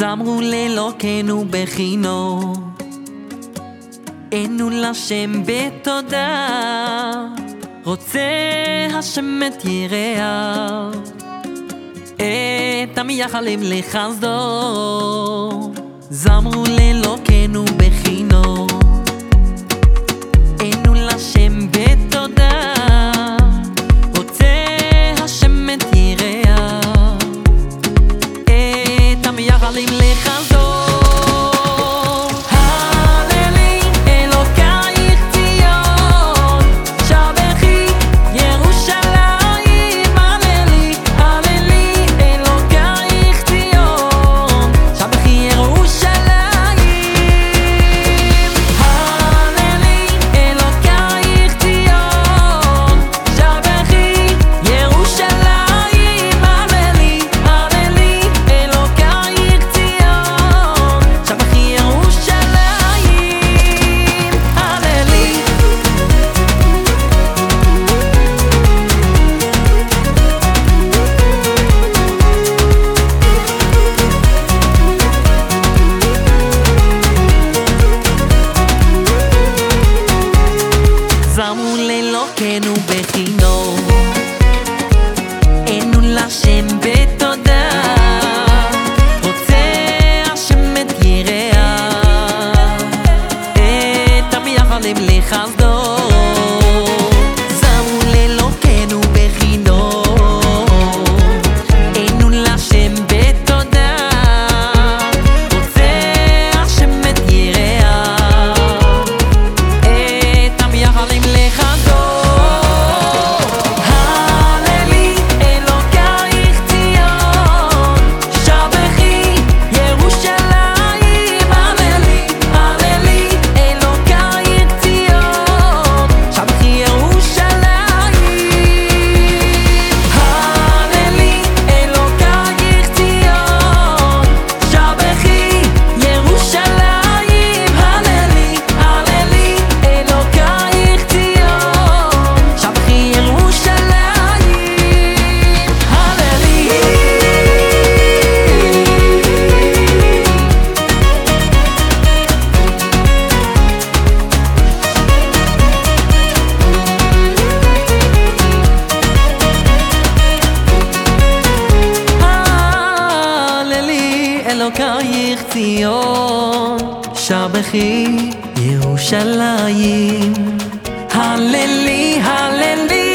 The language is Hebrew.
זמרו לאלוקינו בחינו, ענו לשם בתודה, רוצה השם את יראה, את המייחלים לחסדו, זמרו לאלוקינו בחינו. sounds old. solo e nulla sempre totale אלוקייך ציון, שר בכי ירושלים, הללי, הללי.